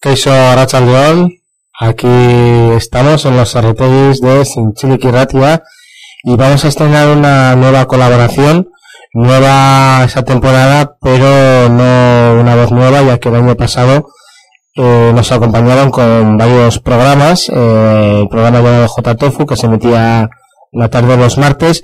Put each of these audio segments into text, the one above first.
Keiso Arrachaldeón, aquí estamos en los arretegis de Sinchiliqui Ratia y vamos a estrenar una nueva colaboración, nueva esa temporada, pero no una voz nueva, ya que el año pasado eh, nos acompañaron con varios programas, eh, el programa llamado J Tofu, que se emitía la tarde de los martes,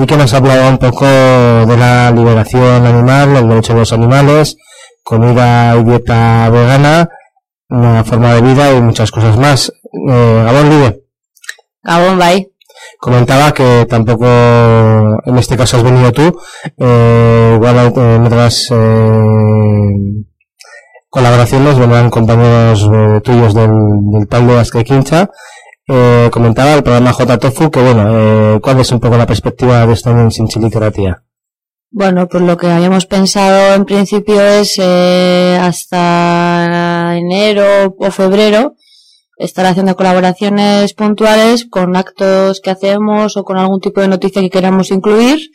y que nos hablaba un poco de la liberación animal, el derecho de los animales, comida y dieta vegana, una forma de vida y muchas cosas más. Eh, Gabón Libre. Gabón, bye. Comentaba que tampoco en este caso has venido tú, eh, igual en otras eh, colaboraciones vendrán compañeros eh, tuyos del, del tal de Asque Quincha. Eh, comentaba el programa J Tofu que bueno, eh, ¿cuál es un poco la perspectiva de este año en Sinchiliteratía? Bueno, pues lo que habíamos pensado en principio es eh, hasta enero o febrero estar haciendo colaboraciones puntuales con actos que hacemos o con algún tipo de noticia que queramos incluir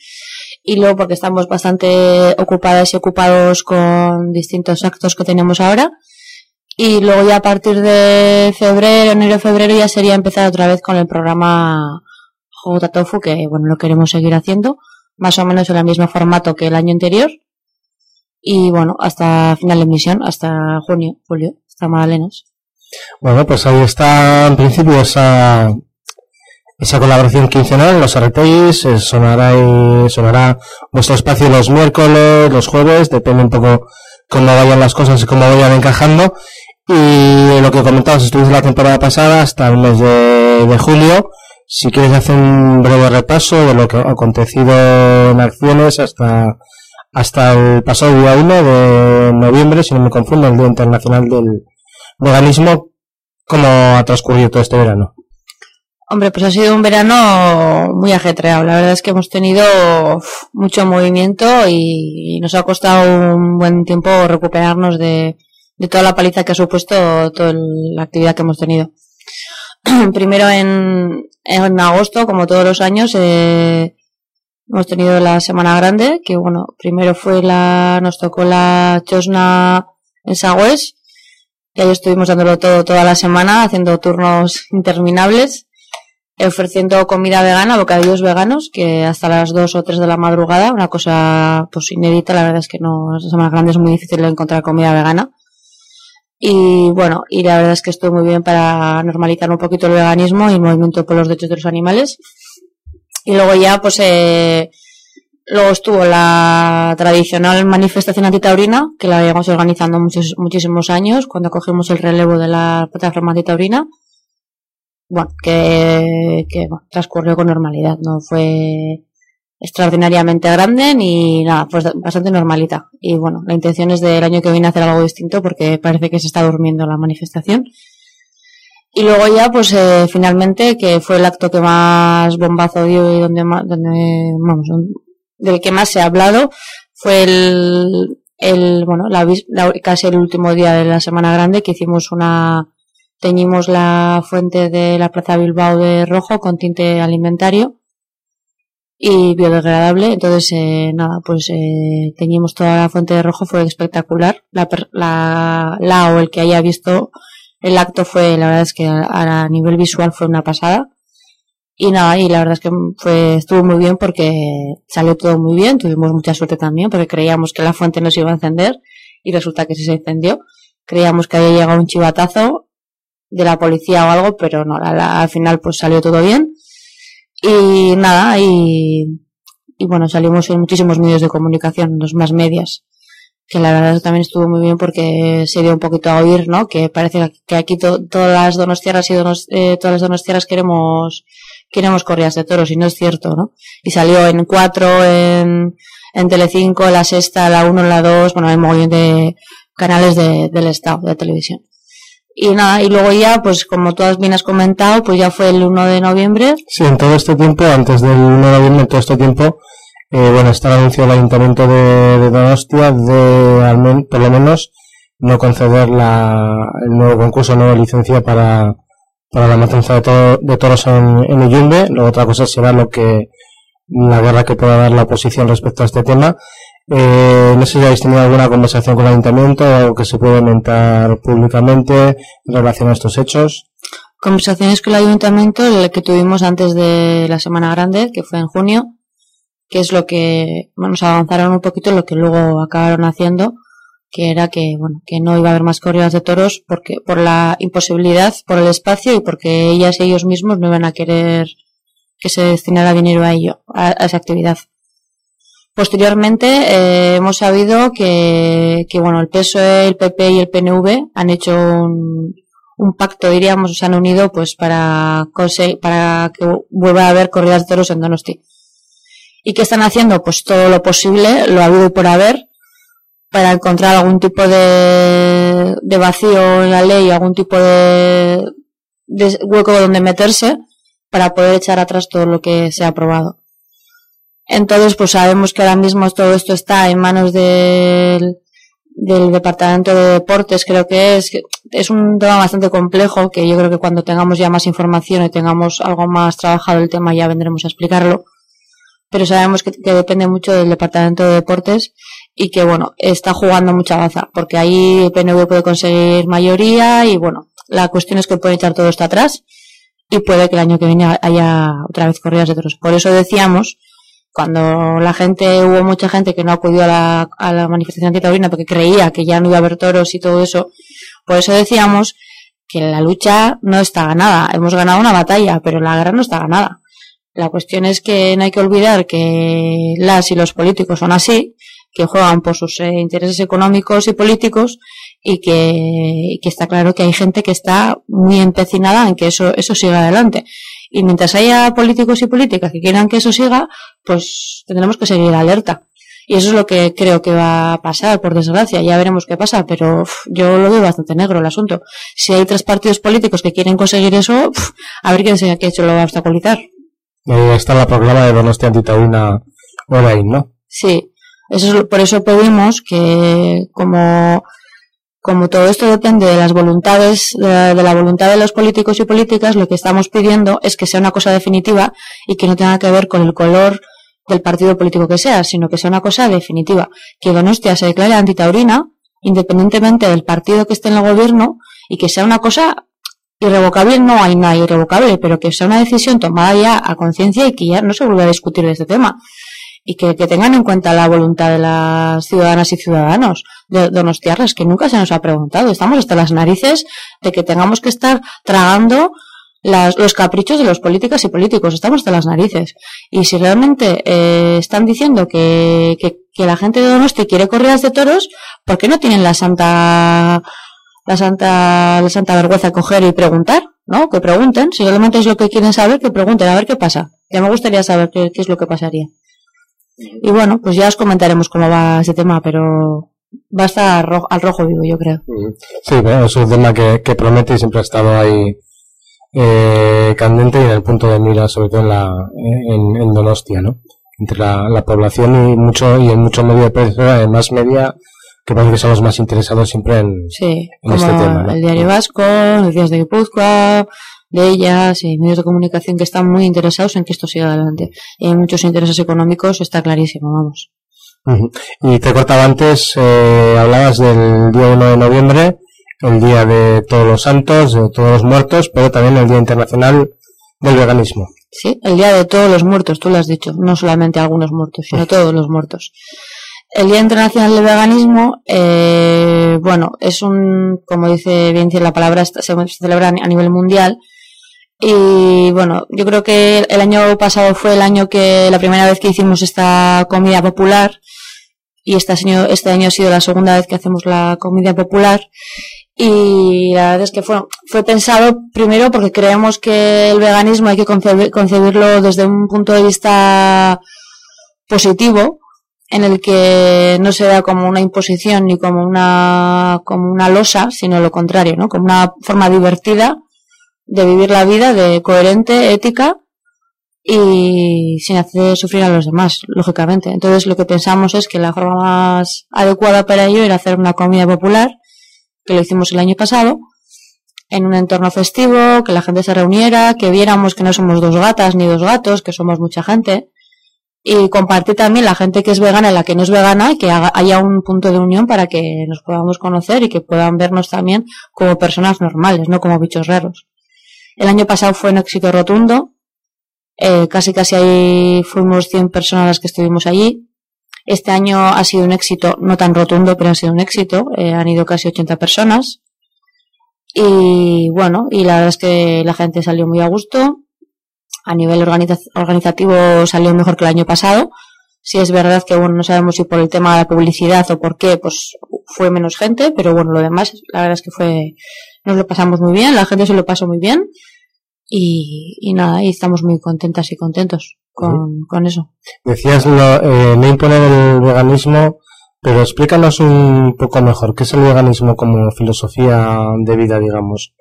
y luego porque estamos bastante ocupadas y ocupados con distintos actos que tenemos ahora y luego ya a partir de febrero, enero, febrero ya sería empezar otra vez con el programa J Tofu que bueno lo queremos seguir haciendo más o menos en el mismo formato que el año anterior. Y bueno, hasta final de emisión, hasta junio, julio, hasta Magdalenas. Bueno, pues ahí está en principio esa, esa colaboración quincenal, los arretéis, eh, sonará y sonará vuestro espacio los miércoles, los jueves, depende un poco cómo vayan las cosas y cómo vayan encajando. Y lo que comentabas, estuviste la temporada pasada hasta el mes de, julio si quieres hacer un breve repaso de lo que ha acontecido en acciones hasta, hasta el pasado día 1 de noviembre, si no me confundo, el Día Internacional del Veganismo, ¿cómo ha transcurrido todo este verano? Hombre, pues ha sido un verano muy ajetreado. La verdad es que hemos tenido mucho movimiento y, nos ha costado un buen tiempo recuperarnos de, de toda la paliza que ha supuesto toda la actividad que hemos tenido. Primero en, en agosto, como todos los años, eh, hemos tenido la Semana Grande, que bueno, primero fue la, nos tocó la Chosna en Sagües, y ahí estuvimos dándolo todo toda la semana, haciendo turnos interminables, ofreciendo comida vegana, bocadillos veganos, que hasta las 2 o 3 de la madrugada, una cosa pues inédita, la verdad es que no, la Semana Grande es muy difícil encontrar comida vegana. Y bueno, y la verdad es que estuvo muy bien para normalizar un poquito el veganismo y el movimiento por los derechos de los animales. Y luego ya, pues, eh, luego estuvo la tradicional manifestación antitaurina, que la habíamos organizando muchos, muchísimos años, cuando cogimos el relevo de la plataforma antitaurina. Bueno, que, que bueno, transcurrió con normalidad, no fue extraordinariamente grande ni nada, pues bastante normalita. Y bueno, la intención es del año que viene hacer algo distinto porque parece que se está durmiendo la manifestación. Y luego ya, pues eh, finalmente, que fue el acto que más bombazo dio y donde, más, donde vamos, del que más se ha hablado, fue el, el bueno, la, casi el último día de la Semana Grande que hicimos una, teñimos la fuente de la Plaza Bilbao de rojo con tinte alimentario y biodegradable. Entonces, eh, nada, pues eh, teníamos toda la fuente de rojo, fue espectacular. La, la, la o el que haya visto el acto fue, la verdad es que a, nivel visual fue una pasada. Y nada, y la verdad es que fue, estuvo muy bien porque salió todo muy bien, tuvimos mucha suerte también porque creíamos que la fuente no se iba a encender y resulta que sí se encendió. Creíamos que había llegado un chivatazo de la policía o algo, pero no, la, la, al final pues salió todo bien y nada, y, y bueno, salimos en muchísimos medios de comunicación, los más medias, que la verdad también estuvo muy bien porque se dio un poquito a oír, ¿no? Que parece que aquí to, todas las donostiaras y donos, eh, todas las donostiaras queremos, queremos corridas de toros y no es cierto, ¿no? Y salió en cuatro, en, en Telecinco, la sexta, la uno, la dos, bueno, hay mogollón de canales de, del Estado, de televisión. Y nada, y luego ya, pues como tú bien has comentado, pues ya fue el 1 de noviembre. Sí, en todo este tiempo, antes del 1 de noviembre, en todo este tiempo, eh, bueno, está el anuncio del Ayuntamiento de, de Donostia de, al por lo menos, no conceder la, el nuevo concurso, nueva licencia para, para la matanza de, to, de toros en, en Uyumbe. Luego otra cosa será lo que, la guerra que pueda dar la oposición respecto a este tema. Eh, no sé si habéis tenido alguna conversación con el ayuntamiento o que se puede comentar públicamente en relación a estos hechos. Conversaciones con el ayuntamiento, el que tuvimos antes de la Semana Grande, que fue en junio, que es lo que, bueno, nos avanzaron un poquito lo que luego acabaron haciendo, que era que, bueno, que no iba a haber más corridas de toros porque, por la imposibilidad, por el espacio y porque ellas y ellos mismos no iban a querer que se destinara dinero a ello, a, esa actividad. Posteriormente eh, hemos sabido que, que, bueno, el PSOE, el PP y el PNV han hecho un, un pacto, diríamos, se han unido pues para, para que vuelva a haber corridas de toros en Donosti. ¿Y qué están haciendo? Pues todo lo posible, lo ha habido por haber, para encontrar algún tipo de, de vacío en la ley, algún tipo de, de hueco donde meterse para poder echar atrás todo lo que se ha aprobado. Entonces, pues sabemos que ahora mismo todo esto está en manos del, del Departamento de Deportes, creo que es. Es un tema bastante complejo que yo creo que cuando tengamos ya más información y tengamos algo más trabajado el tema ya vendremos a explicarlo. Pero sabemos que, que depende mucho del Departamento de Deportes y que bueno, está jugando mucha baza, porque ahí el PNV puede conseguir mayoría y bueno, la cuestión es que puede echar todo esto atrás y puede que el año que viene haya otra vez corridas de toros. Por eso decíamos, cuando la gente, hubo mucha gente que no acudió a la, a la manifestación antitaurina porque creía que ya no iba a haber toros y todo eso, por eso decíamos que la lucha no está ganada. Hemos ganado una batalla, pero la guerra no está ganada. La cuestión es que no hay que olvidar que las y los políticos son así que juegan por sus eh, intereses económicos y políticos y que, y que, está claro que hay gente que está muy empecinada en que eso, eso siga adelante. Y mientras haya políticos y políticas que quieran que eso siga, pues tendremos que seguir alerta. Y eso es lo que creo que va a pasar, por desgracia. Ya veremos qué pasa, pero yo lo veo bastante negro el asunto. Si hay tres partidos políticos que quieren conseguir eso, a ver quién sea que hecho lo va a obstaculizar. Ahí está la proclama de Donostia Antitaurina Orain, ¿no? Sí. Eso, por eso pedimos que, como, como todo esto depende de las voluntades, de, la voluntad de los políticos y políticas, lo que estamos pidiendo es que sea una cosa definitiva y que no tenga que ver con el color del partido político que sea, sino que sea una cosa definitiva. Que Donostia se declare antitaurina, independientemente del partido que esté en el gobierno, y que sea una cosa irrevocable, no hay nada irrevocable, pero que sea una decisión tomada ya a conciencia y que ya no se vuelva a discutir de este tema y que, tengan en cuenta la voluntad de las ciudadanas y ciudadanos de Donostiarras, que nunca se nos ha preguntado. Estamos hasta las narices de que tengamos que estar tragando las, los caprichos de los políticos y políticos. Estamos hasta las narices. Y si realmente eh, están diciendo que, que, que, la gente de Donosti quiere corridas de toros, ¿por qué no tienen la santa la santa la santa vergüenza coger y preguntar? ¿No? Que pregunten. Si realmente es lo que quieren saber, que pregunten a ver qué pasa. Ya me gustaría saber qué es lo que pasaría. Y bueno, pues ya os comentaremos cómo va ese tema, pero va a estar al rojo vivo, yo creo. Sí, es un tema que, que promete y siempre ha estado ahí eh, candente y en el punto de mira, sobre todo en, la, en, Donostia, ¿no? Entre la, la, población y mucho y en mucho medio de prensa, en más media, que parece que somos más interesados siempre en, sí, en este tema. El Diario Vasco, los días de Guipúzcoa, de ellas y medios de comunicación que están muy interesados en que esto siga adelante. Y hay muchos intereses económicos, está clarísimo, vamos. Y te cortaba antes, eh, hablabas del día 1 de noviembre, el día de todos los santos, de todos los muertos, pero también el Día Internacional del Veganismo. Sí, el Día de todos los muertos, tú lo has dicho, no solamente algunos muertos, sino todos los muertos. El Día Internacional del Veganismo, eh, bueno, es un, como dice bien la palabra, se celebra a nivel mundial. Y bueno, yo creo que el año pasado fue el año que la primera vez que hicimos esta comida popular. Y este año, este año ha sido la segunda vez que hacemos la comida popular. Y la verdad es que fue, fue pensado primero porque creemos que el veganismo hay que concebirlo desde un punto de vista positivo en el que no se da como una imposición ni como una como una losa, sino lo contrario, ¿no? Como una forma divertida de vivir la vida de coherente, ética y sin hacer sufrir a los demás, lógicamente. Entonces lo que pensamos es que la forma más adecuada para ello era hacer una comida popular, que lo hicimos el año pasado, en un entorno festivo, que la gente se reuniera, que viéramos que no somos dos gatas ni dos gatos, que somos mucha gente, y compartir también la gente que es vegana y la que no es vegana y que haya un punto de unión para que nos podamos conocer y que puedan vernos también como personas normales, no como bichos raros. El año pasado fue un éxito rotundo, eh, casi casi ahí fuimos 100 personas las que estuvimos allí. Este año ha sido un éxito, no tan rotundo, pero ha sido un éxito, eh, han ido casi 80 personas. Y bueno, y la verdad es que la gente salió muy a gusto, a nivel organizativo salió mejor que el año pasado. Si es verdad que bueno, no sabemos si por el tema de la publicidad o por qué, pues fue menos gente, pero bueno, lo demás, la verdad es que fue, nos lo pasamos muy bien, la gente se lo pasó muy bien y, y nada, y estamos muy contentas y contentos con, con eso. Decías lo, eh, no imponer el veganismo, pero explícanos un poco mejor, ¿qué es el veganismo como filosofía de vida, digamos?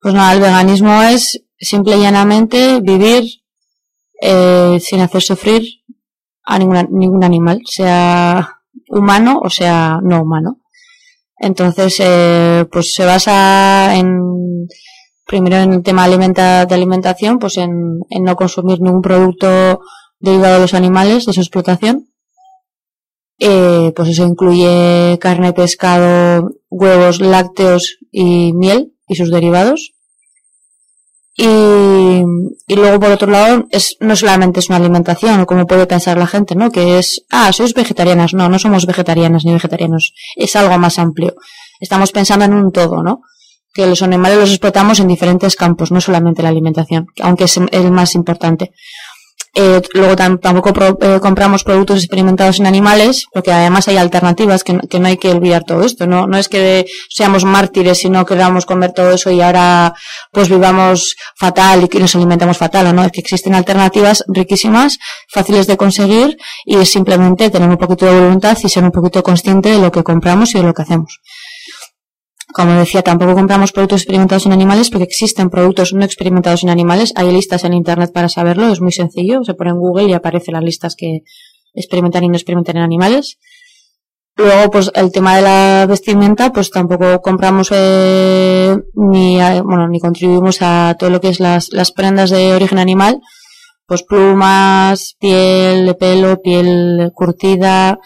Pues nada, el veganismo es simple y llanamente vivir eh, sin hacer sufrir a ninguna, ningún animal, sea humano o sea no humano. Entonces, eh, pues se basa en, primero en el tema alimenta, de alimentación, pues en, en no consumir ningún producto derivado de los animales, de su explotación. Eh, pues eso incluye carne, pescado, huevos, lácteos y miel y sus derivados. Y, y luego, por otro lado, es, no solamente es una alimentación, como puede pensar la gente, ¿no? Que es, ah, sois vegetarianas. No, no somos vegetarianas ni vegetarianos. Es algo más amplio. Estamos pensando en un todo, ¿no? Que los animales los explotamos en diferentes campos, no solamente la alimentación, aunque es el más importante. Eh, luego tampoco eh, compramos productos experimentados en animales, porque además hay alternativas que, no hay que olvidar todo esto. No, no es que seamos mártires, sino que queramos comer todo eso y ahora pues vivamos fatal y que nos alimentamos fatal, ¿no? Es que existen alternativas riquísimas, fáciles de conseguir y es simplemente tener un poquito de voluntad y ser un poquito consciente de lo que compramos y de lo que hacemos. Como decía, tampoco compramos productos experimentados en animales porque existen productos no experimentados en animales. Hay listas en Internet para saberlo, es muy sencillo. Se pone en Google y aparecen las listas que experimentan y no experimentan en animales. Luego, pues el tema de la vestimenta, pues tampoco compramos eh, ni, bueno, ni contribuimos a todo lo que es las, las prendas de origen animal. Pues plumas, piel de pelo, piel curtida,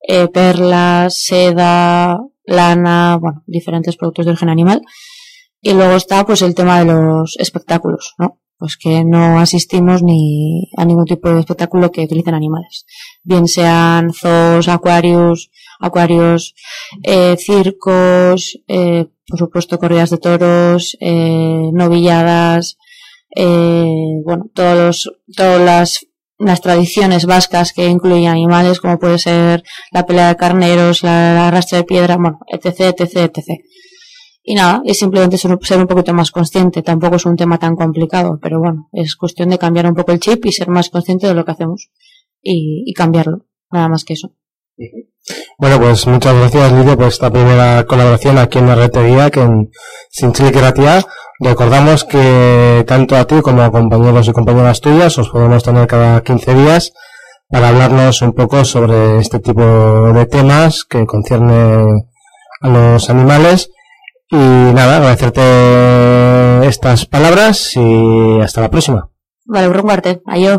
eh, perlas, seda, lana, bueno, diferentes productos de origen animal. Y luego está pues el tema de los espectáculos, ¿no? Pues que no asistimos ni a ningún tipo de espectáculo que utilicen animales. Bien sean zoos, acuarios, acuarios, eh, circos, eh, por supuesto corridas de toros, eh, novilladas, eh, bueno, todos los, todas las las tradiciones vascas que incluyen animales como puede ser la pelea de carneros, la, arrastre de piedra, bueno, etc, etc, etc. Y nada, es simplemente ser, un poquito más consciente, tampoco es un tema tan complicado, pero bueno, es cuestión de cambiar un poco el chip y ser más consciente de lo que hacemos y, cambiarlo, nada más que eso. Bueno, pues muchas gracias Lidia por esta primera colaboración aquí en la guía que en Sin Chile Recordamos que tanto a ti como a compañeros y compañeras tuyas os podemos tener cada 15 días para hablarnos un poco sobre este tipo de temas que concierne a los animales. Y nada, agradecerte estas palabras y hasta la próxima. Vale, un Adiós.